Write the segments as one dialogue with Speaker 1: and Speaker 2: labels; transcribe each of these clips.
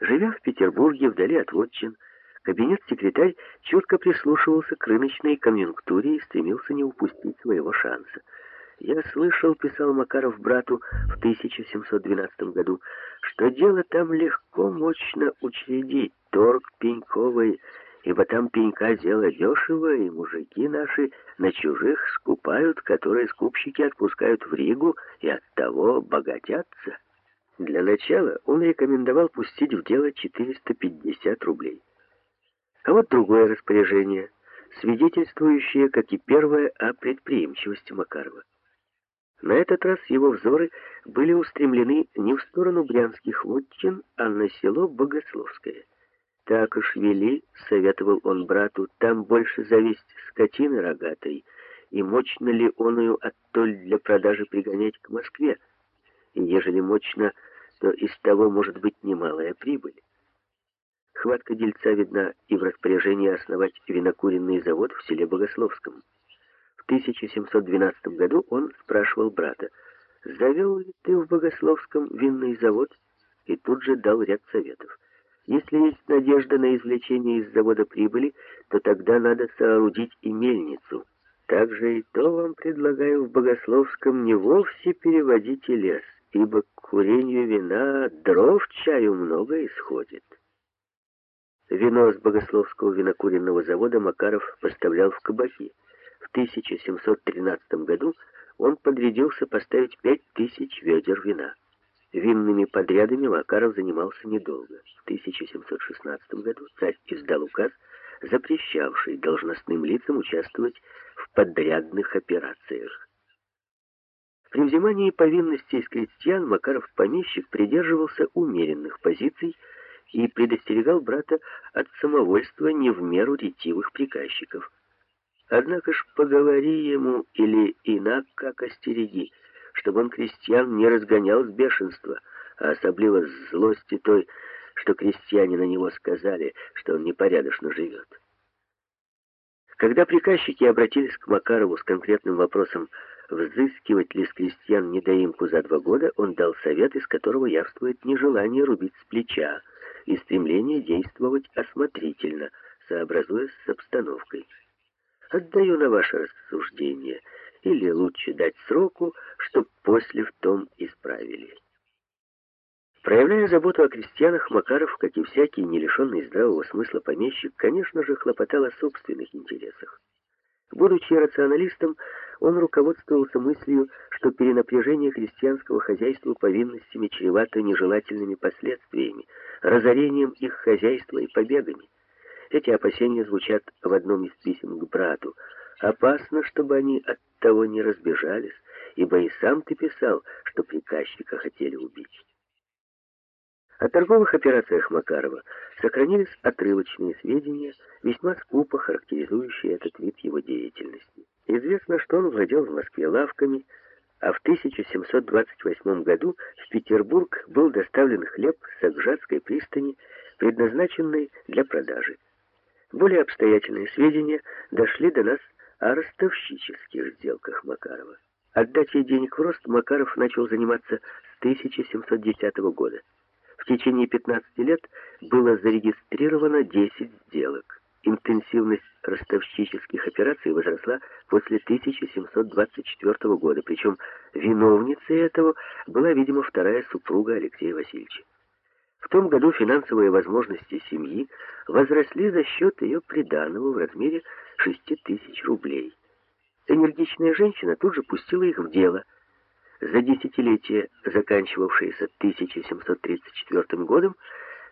Speaker 1: Живя в Петербурге, вдали от вотчин, кабинет-секретарь чутко прислушивался к рыночной конъюнктуре и стремился не упустить своего шанса. «Я слышал», — писал Макаров брату в 1712 году, «что дело там легко, мощно учредить, торг пеньковый, ибо там пенька дело дешево, и мужики наши на чужих скупают, которые скупщики отпускают в Ригу и от того богатятся». Для начала он рекомендовал пустить в дело 450 рублей. А вот другое распоряжение, свидетельствующее, как и первое, о предприимчивости Макарова. На этот раз его взоры были устремлены не в сторону брянских вотчин, а на село Богословское. Так уж вели, советовал он брату, там больше завесть скотины рогатой, и мощно ли оную оттоль для продажи пригонять к Москве, и ежели мощно, то из того может быть немалая прибыль. Хватка дельца видна и в распоряжении основать винокуренный завод в селе Богословском. 1712 году он спрашивал брата, «Завел ли ты в Богословском винный завод?» И тут же дал ряд советов. Если есть надежда на извлечение из завода прибыли, то тогда надо соорудить и мельницу. Также и то вам предлагаю в Богословском не вовсе переводить и лес, ибо к курению вина дров чаю много исходит. Вино с Богословского винокуренного завода Макаров поставлял в кабаки. В 1713 году он подрядился поставить пять тысяч ведер вина. Винными подрядами Макаров занимался недолго. В 1716 году царь издал указ, запрещавший должностным лицам участвовать в подрядных операциях. При взимании повинностей из крестьян Макаров-помещик придерживался умеренных позиций и предостерегал брата от самовольства не в меру ретивых приказчиков. Однако ж поговори ему или инак как остереги, чтобы он крестьян не разгонял с бешенства, а особливо с злости той, что крестьяне на него сказали, что он непорядочно живет. Когда приказчики обратились к Макарову с конкретным вопросом, взыскивать ли с крестьян недоимку за два года, он дал совет, из которого явствует нежелание рубить с плеча и стремление действовать осмотрительно, сообразуясь с обстановкой. Отдаю на ваше рассуждение. Или лучше дать сроку, чтоб после в том исправили. Проявляя заботу о крестьянах, Макаров, как и всякий не лишенный здравого смысла помещик, конечно же, хлопотал о собственных интересах. Будучи рационалистом, он руководствовался мыслью, что перенапряжение крестьянского хозяйства повинностями чревато нежелательными последствиями, разорением их хозяйства и побегами. Эти опасения звучат в одном из писем к брату. Опасно, чтобы они от того не разбежались, ибо и сам ты писал, что приказчика хотели убить. О торговых операциях Макарова сохранились отрывочные сведения, весьма скупо характеризующие этот вид его деятельности. Известно, что он владел в Москве лавками, а в 1728 году в Петербург был доставлен хлеб с Акжатской пристани, предназначенный для продажи. Более обстоятельные сведения дошли до нас о ростовщических сделках Макарова. Отдачей денег в рост Макаров начал заниматься с 1710 года. В течение 15 лет было зарегистрировано 10 сделок. Интенсивность ростовщических операций возросла после 1724 года, причем виновницей этого была, видимо, вторая супруга Алексея Васильевича. В том году финансовые возможности семьи возросли за счет ее приданого в размере 6 тысяч рублей. Энергичная женщина тут же пустила их в дело. За десятилетие, заканчивавшееся 1734 годом,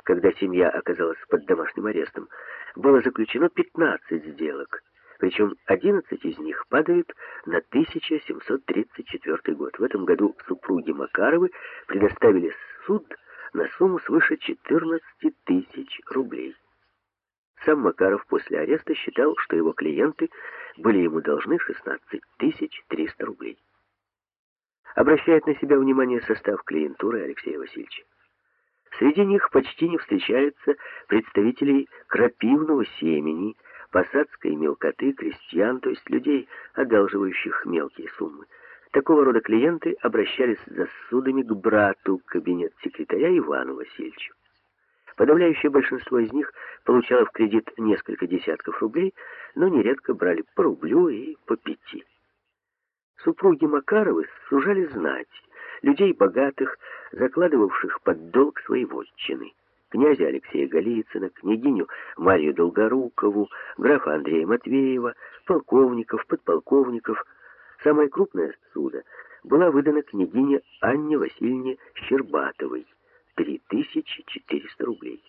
Speaker 1: когда семья оказалась под домашним арестом, было заключено 15 сделок, причем 11 из них падают на 1734 год. В этом году супруги Макаровы предоставили суд на сумму свыше 14 тысяч рублей. Сам Макаров после ареста считал, что его клиенты были ему должны 16 тысяч 300 рублей. Обращает на себя внимание состав клиентуры Алексея Васильевича. Среди них почти не встречаются представителей крапивного семени, посадской мелкоты, крестьян, то есть людей, одалживающих мелкие суммы. Такого рода клиенты обращались за судами к брату кабинет секретаря Ивану Васильевичу. Подавляющее большинство из них получало в кредит несколько десятков рублей, но нередко брали по рублю и по пяти. Супруги Макаровы сужали знать, людей богатых, закладывавших под долг свои вотчины. Князя Алексея Голицына, княгиню Марию Долгорукову, графа Андрея Матвеева, полковников, подполковников. Самая крупная суда была выдана княгине Анне Васильевне Щербатовой. 3400 рублей.